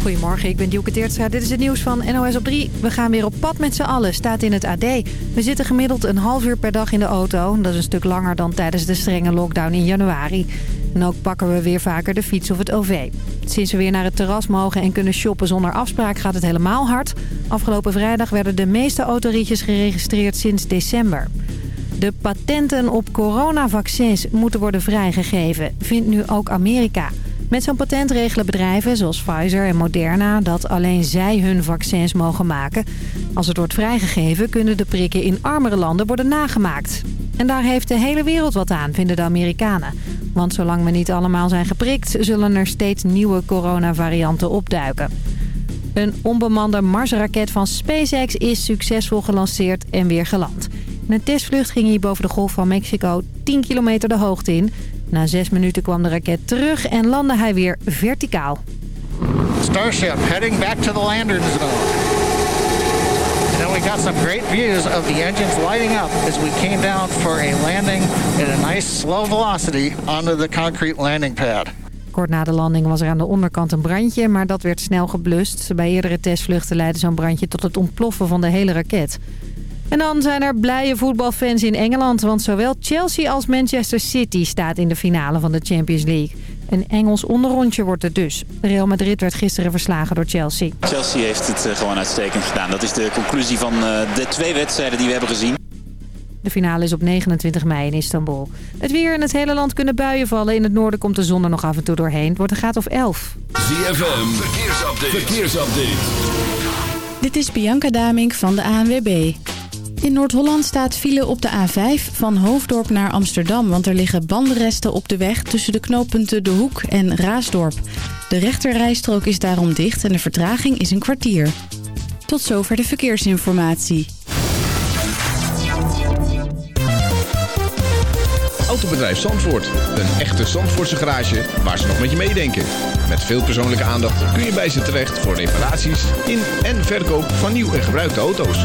Goedemorgen, ik ben Dielke. Dit is het nieuws van NOS op 3. We gaan weer op pad met z'n allen, staat in het AD. We zitten gemiddeld een half uur per dag in de auto. Dat is een stuk langer dan tijdens de strenge lockdown in januari. En ook pakken we weer vaker de fiets of het OV. Sinds we weer naar het terras mogen en kunnen shoppen zonder afspraak gaat het helemaal hard. Afgelopen vrijdag werden de meeste autorietjes geregistreerd sinds december. De patenten op coronavaccins moeten worden vrijgegeven, vindt nu ook Amerika. Met zo'n patent regelen bedrijven zoals Pfizer en Moderna dat alleen zij hun vaccins mogen maken. Als het wordt vrijgegeven kunnen de prikken in armere landen worden nagemaakt. En daar heeft de hele wereld wat aan, vinden de Amerikanen. Want zolang we niet allemaal zijn geprikt, zullen er steeds nieuwe coronavarianten opduiken. Een onbemande Marsraket van SpaceX is succesvol gelanceerd en weer geland. Een testvlucht ging hij boven de golf van Mexico 10 kilometer de hoogte in. Na zes minuten kwam de raket terug en landde hij weer verticaal. Starship heading back to the landing zone. And we got some great views of the engines lighting up as we came down for a landing at a nice slow velocity onto the concrete landing pad. Kort na de landing was er aan de onderkant een brandje, maar dat werd snel geblust. Bij eerdere testvluchten leidde zo'n brandje tot het ontploffen van de hele raket. En dan zijn er blije voetbalfans in Engeland, want zowel Chelsea als Manchester City staat in de finale van de Champions League. Een Engels onderrondje wordt het dus. Real Madrid werd gisteren verslagen door Chelsea. Chelsea heeft het eh, gewoon uitstekend gedaan. Dat is de conclusie van eh, de twee wedstrijden die we hebben gezien. De finale is op 29 mei in Istanbul. Het weer in het hele land kunnen buien vallen. In het noorden komt de zon er nog af en toe doorheen. Het wordt een graad of 11. ZFM, verkeersupdate. verkeersupdate. Dit is Bianca Damink van de ANWB. In Noord-Holland staat file op de A5 van Hoofddorp naar Amsterdam... want er liggen bandenresten op de weg tussen de knooppunten De Hoek en Raasdorp. De rechterrijstrook is daarom dicht en de vertraging is een kwartier. Tot zover de verkeersinformatie. Autobedrijf Zandvoort. Een echte Zandvoortse garage waar ze nog met je meedenken. Met veel persoonlijke aandacht kun je bij ze terecht voor reparaties in en verkoop van nieuw en gebruikte auto's.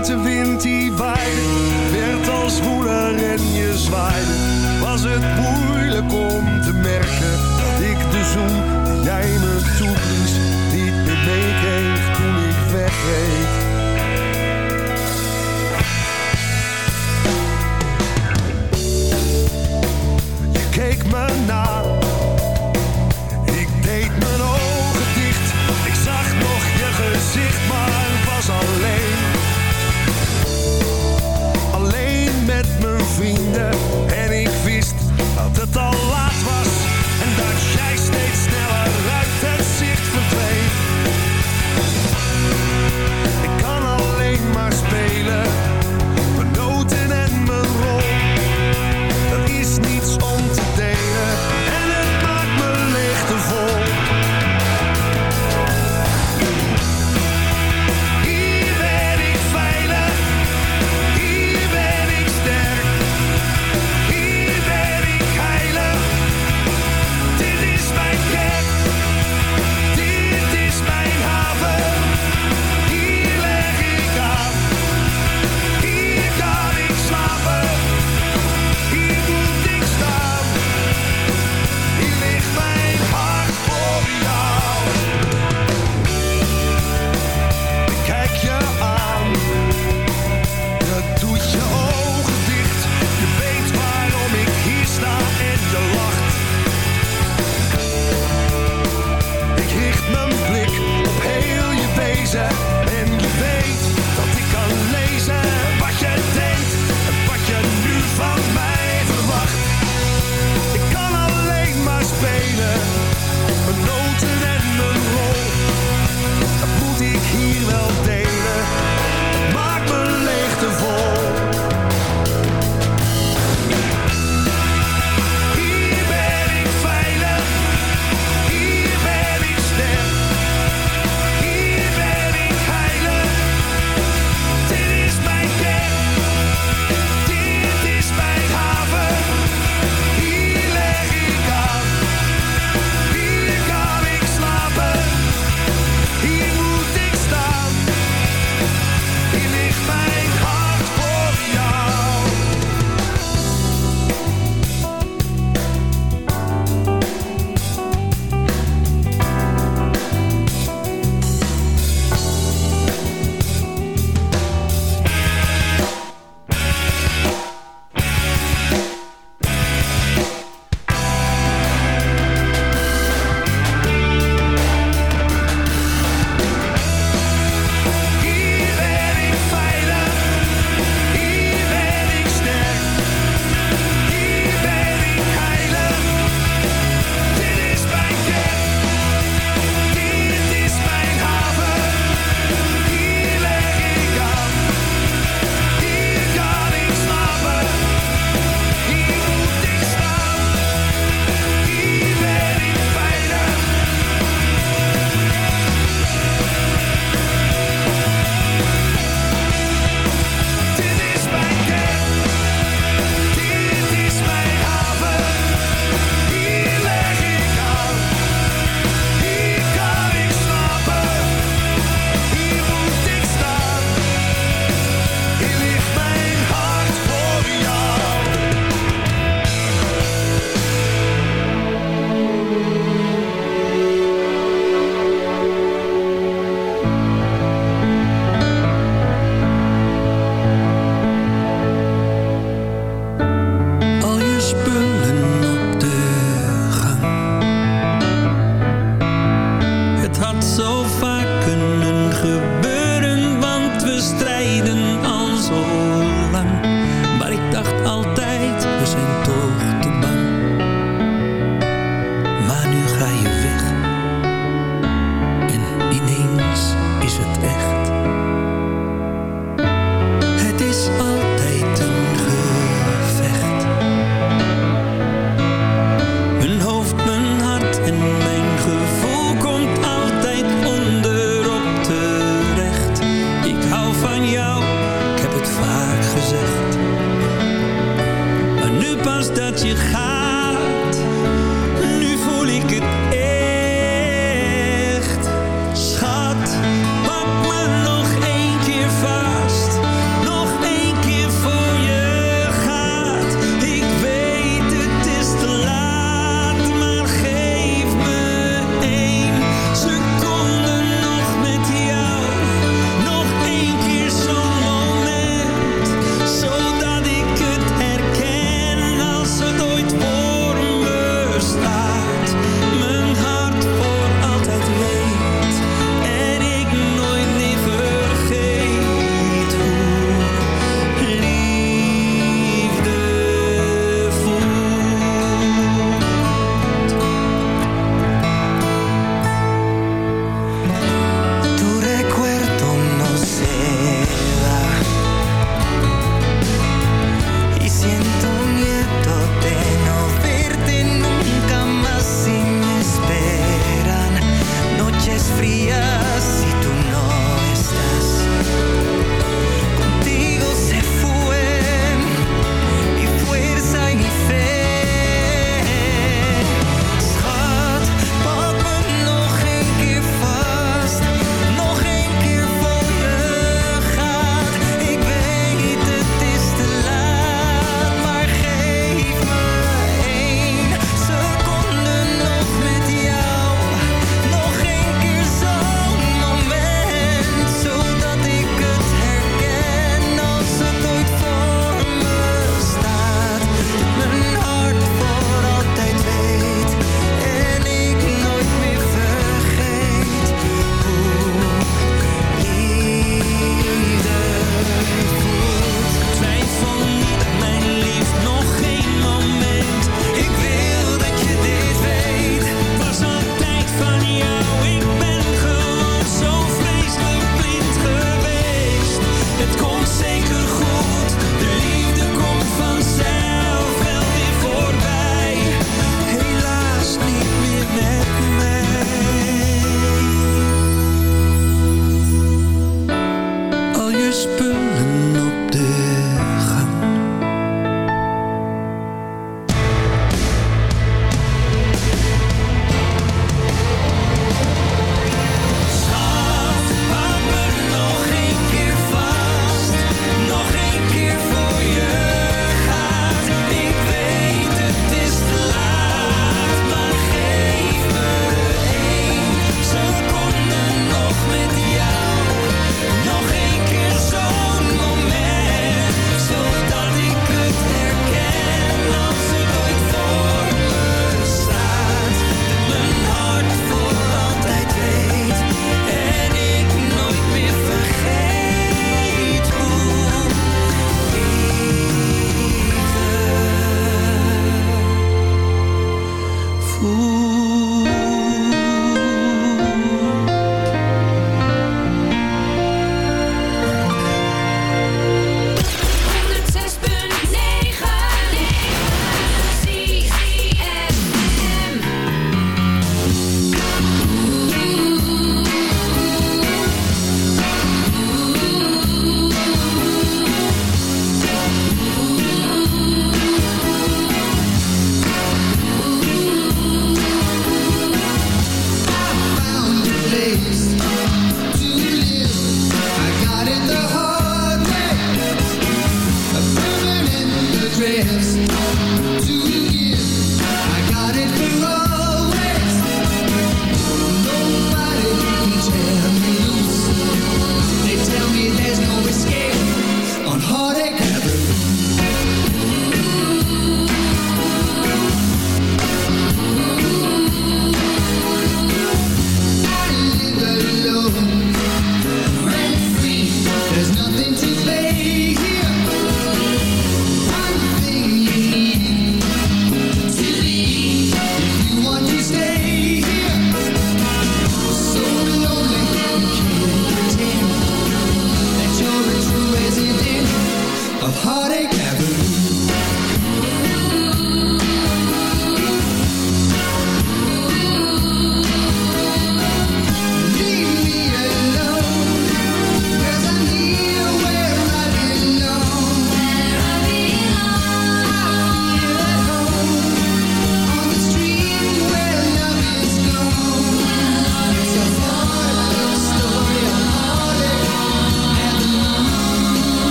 Lentewind die waaide, werd als woeler en je zwaaide. Was het moeilijk om te merken dat ik de zoen die jij me toeblies niet meer meekreeg toen ik wegreed. Je keek me na.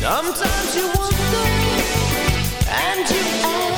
Sometimes you wonder and you ask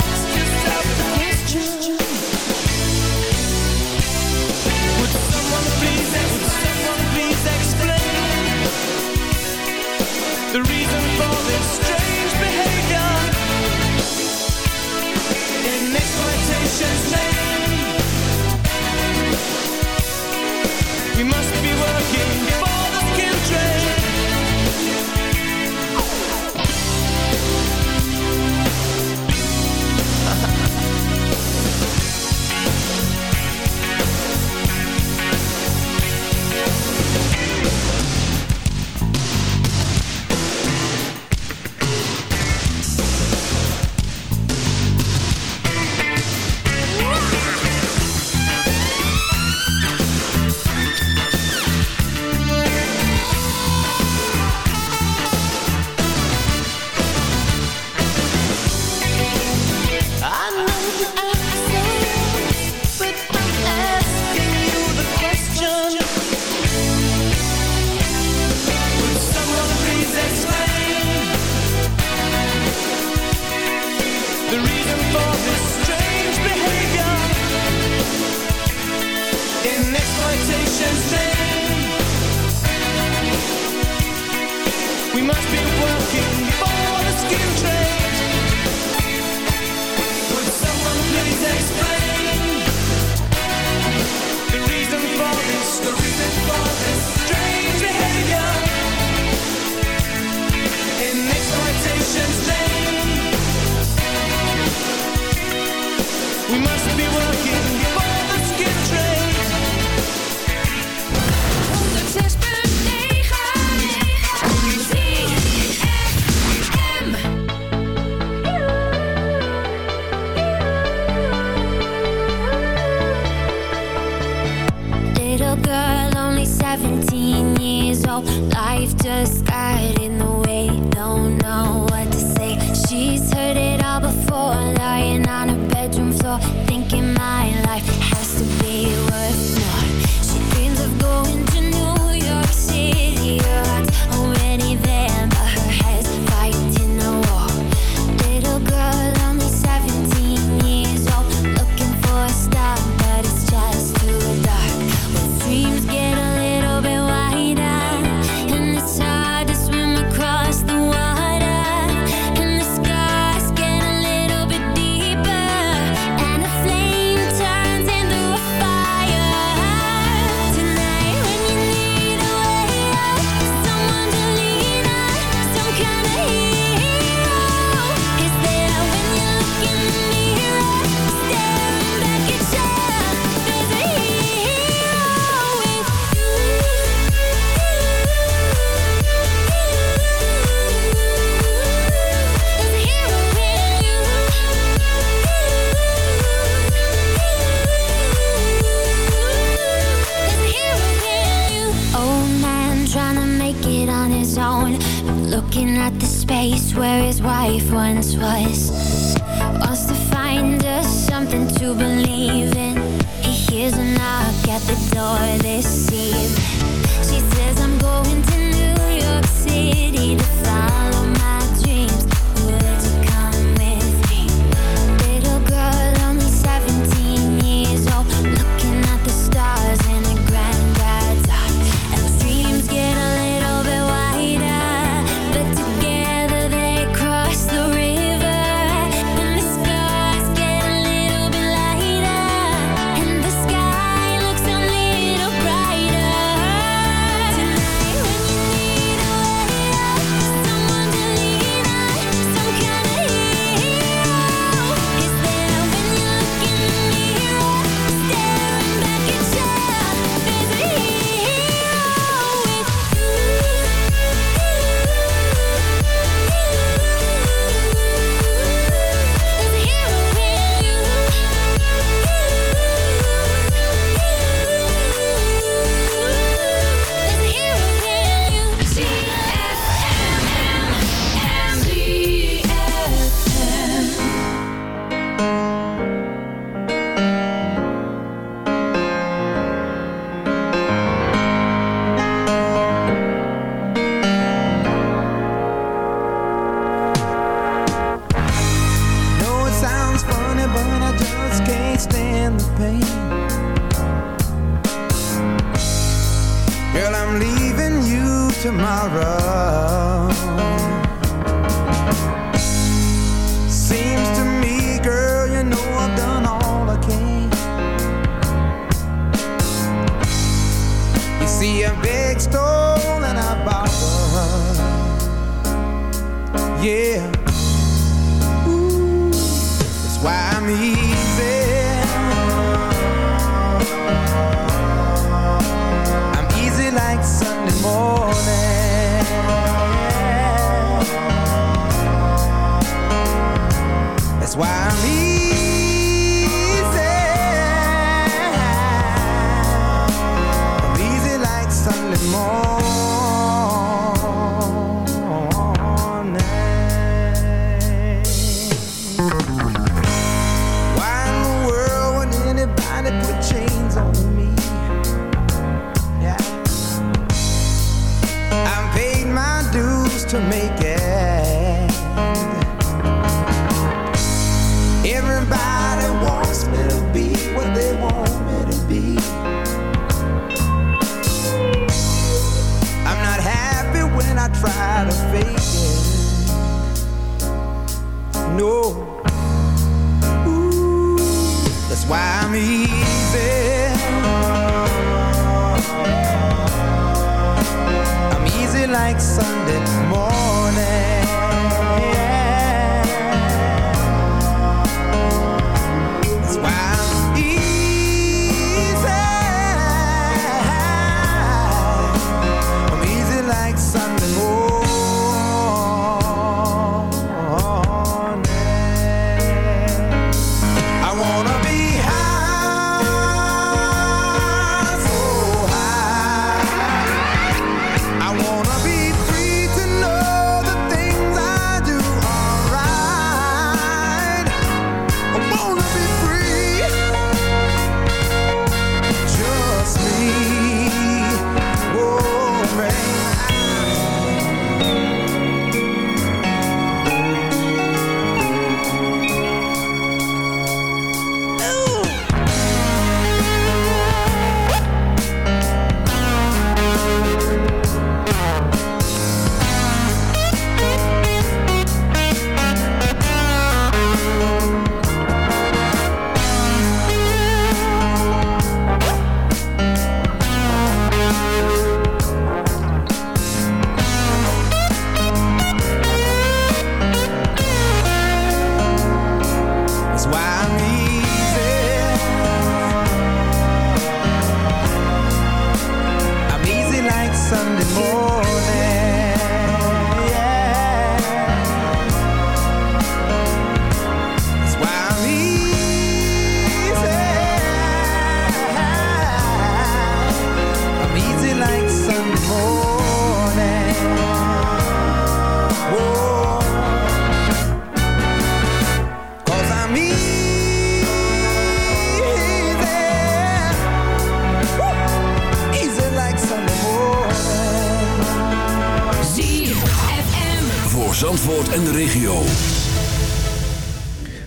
en de regio.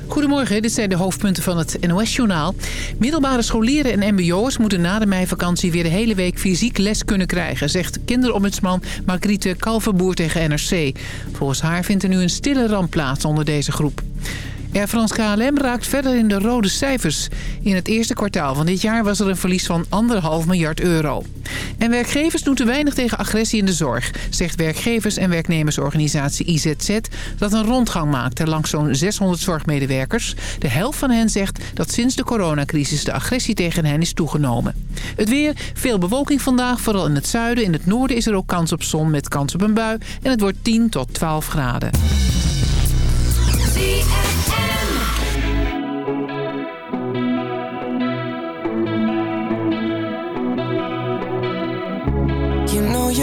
Goedemorgen, dit zijn de hoofdpunten van het NOS-journaal. Middelbare scholieren en mbo'ers moeten na de meivakantie weer de hele week fysiek les kunnen krijgen... zegt kinderombudsman Margriete Kalverboer tegen NRC. Volgens haar vindt er nu een stille ramp plaats onder deze groep. Air France KLM raakt verder in de rode cijfers. In het eerste kwartaal van dit jaar was er een verlies van 1,5 miljard euro. En werkgevers doen te weinig tegen agressie in de zorg... zegt werkgevers- en werknemersorganisatie IZZ... dat een rondgang maakte langs zo'n 600 zorgmedewerkers. De helft van hen zegt dat sinds de coronacrisis de agressie tegen hen is toegenomen. Het weer, veel bewolking vandaag, vooral in het zuiden. In het noorden is er ook kans op zon met kans op een bui. En het wordt 10 tot 12 graden.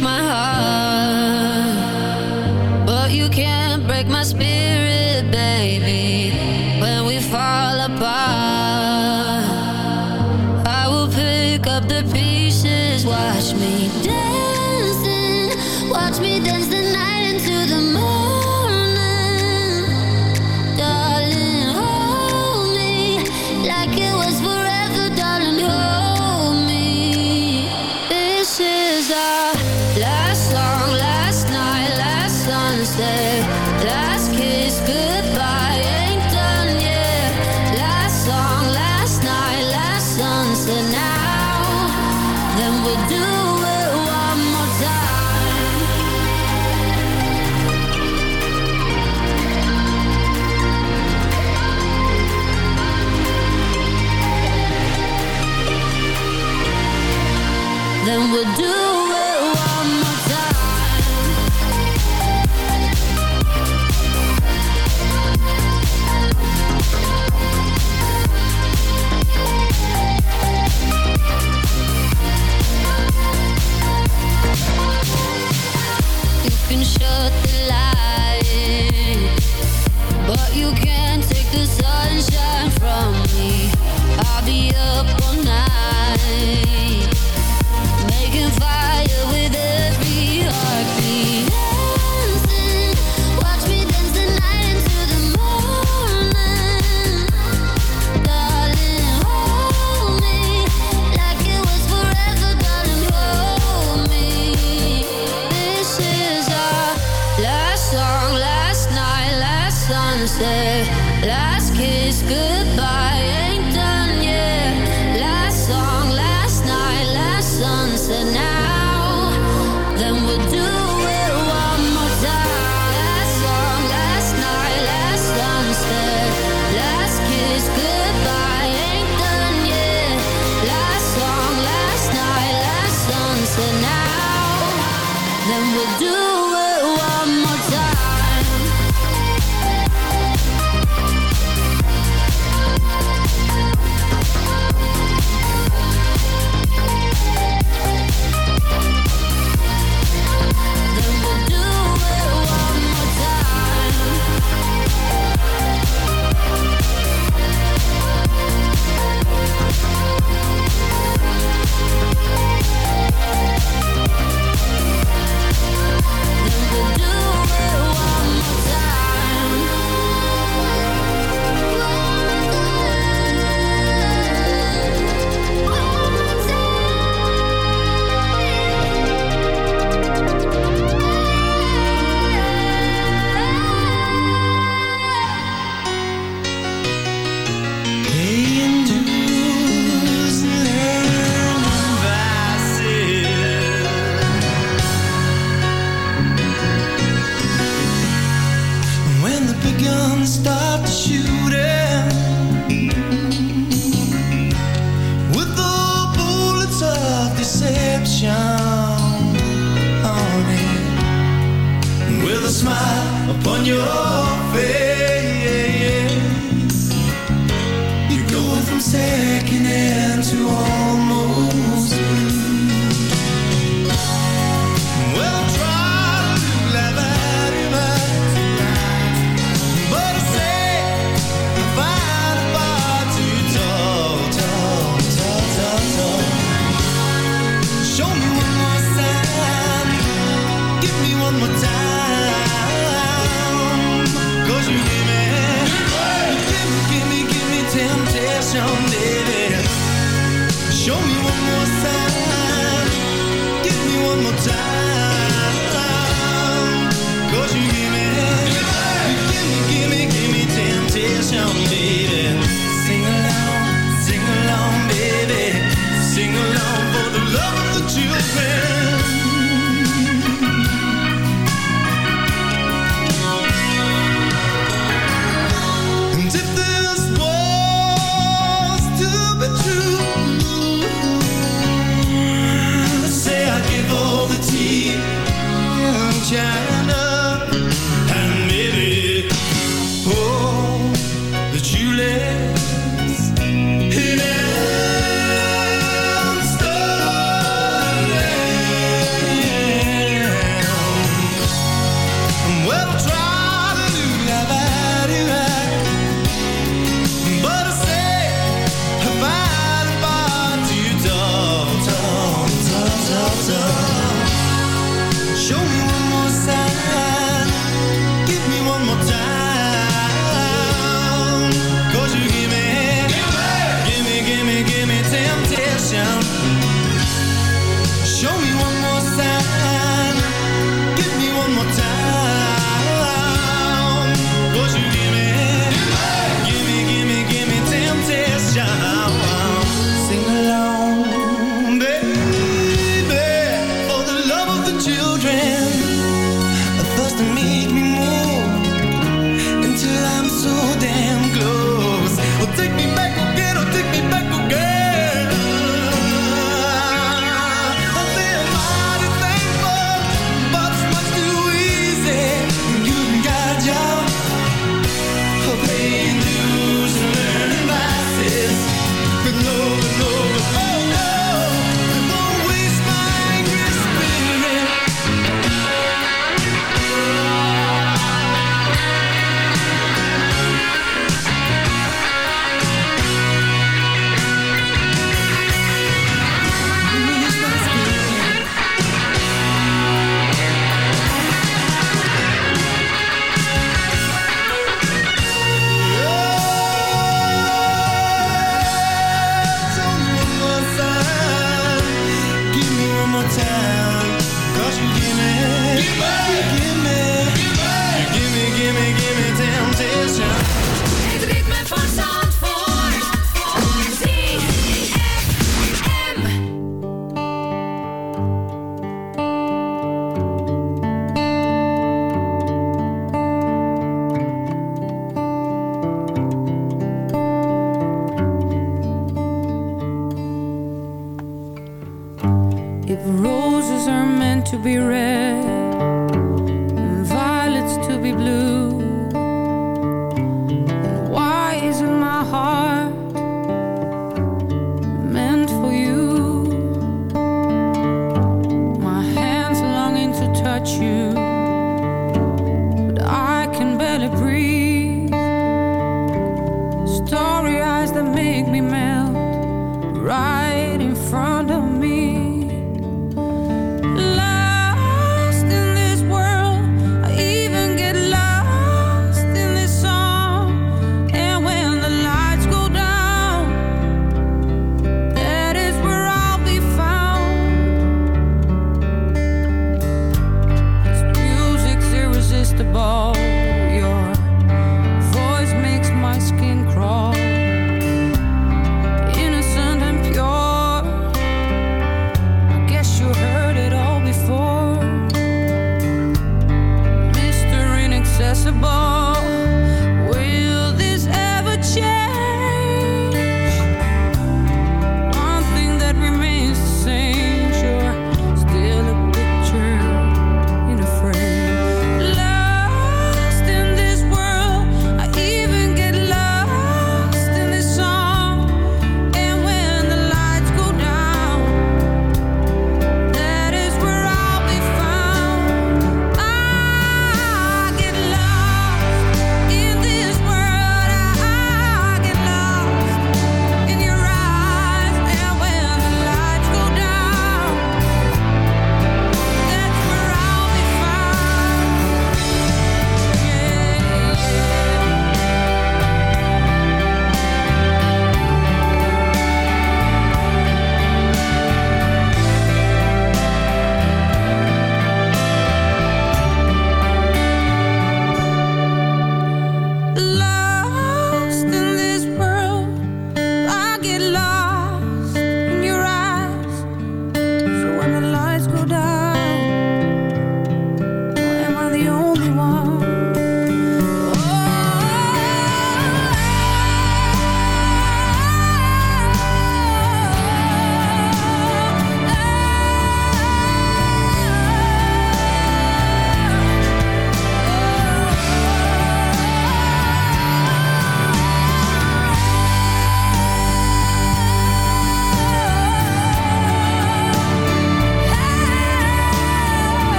my heart.